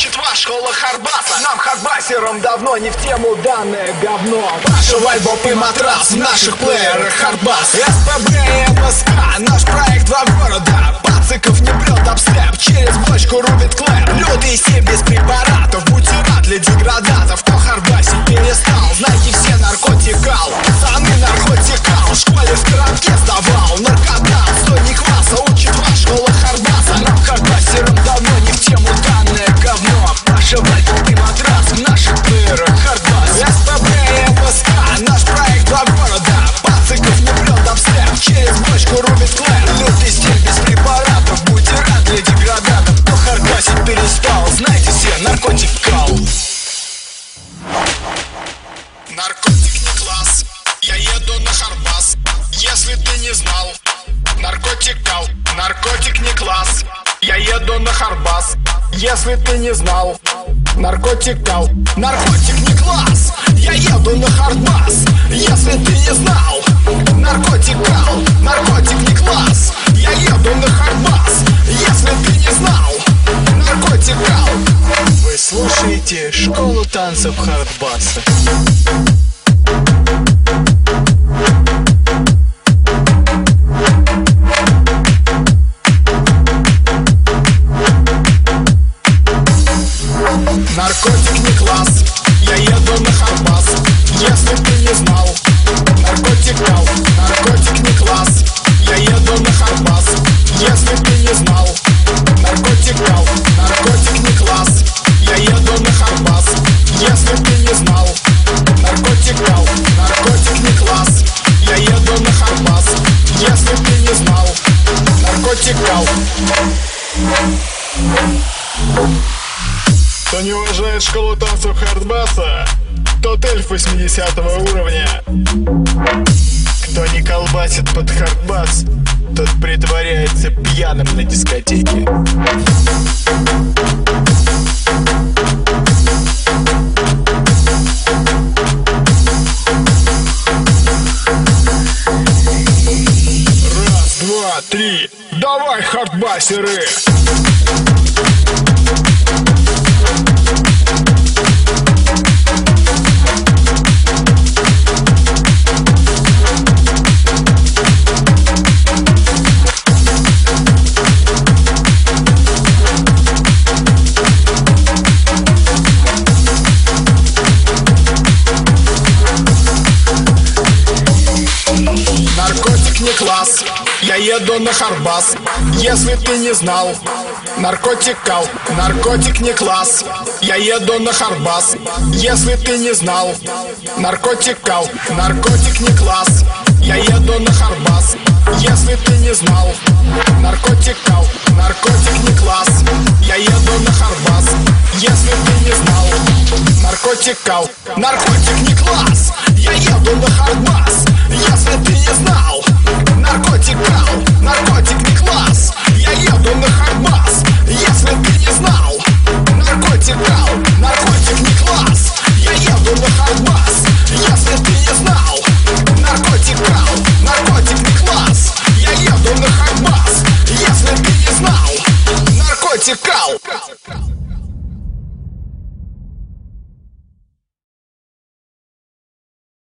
учит ваш школа Харбаса Нам Харбасерам давно не в тему данное говно. Ваша вальбоп и матрас в наших плеерах Харбас СПБ и МСК, не знал, наркотик кал Наркотик не класс, я еду на Харбас Если ты не знал, наркотик кал Наркотик не класс, я еду на Харбас Если ты не знал, наркотик кал Наркотик не класс, я еду на Харбас Если ты не знал, наркотик кал Вы слушаете школу танцев Хардбаса Наркотик не класс, я еду на Харбас Если ты не знал, наркотик кал Наркотик не класс, я еду на Харбас Если ты не знал, наркотик кал Наркотик не класс, я еду на Харбас Если ты не знал, наркотик кал Наркотик не класс, я еду на Харбас Если ты не знал, наркотик кал Кто не уважает школу танцев Хардбаса, тот эльф 80 уровня. Кто не колбасит под хардбас, тот притворяется пьяным на дискотеке. Раз, два, три, давай, хардбасеры! Не класс, я еду на Харбас Если ты не знал, наркотик кал Наркотик не класс, я еду на Харбас Если ты не знал, наркотик кал Наркотик не класс, я еду на Харбас Если ты не знал, наркотик кал Наркотик не класс, я еду на Харбас Если ты не знал, наркотик кал Наркотик не класс, я еду на Харбас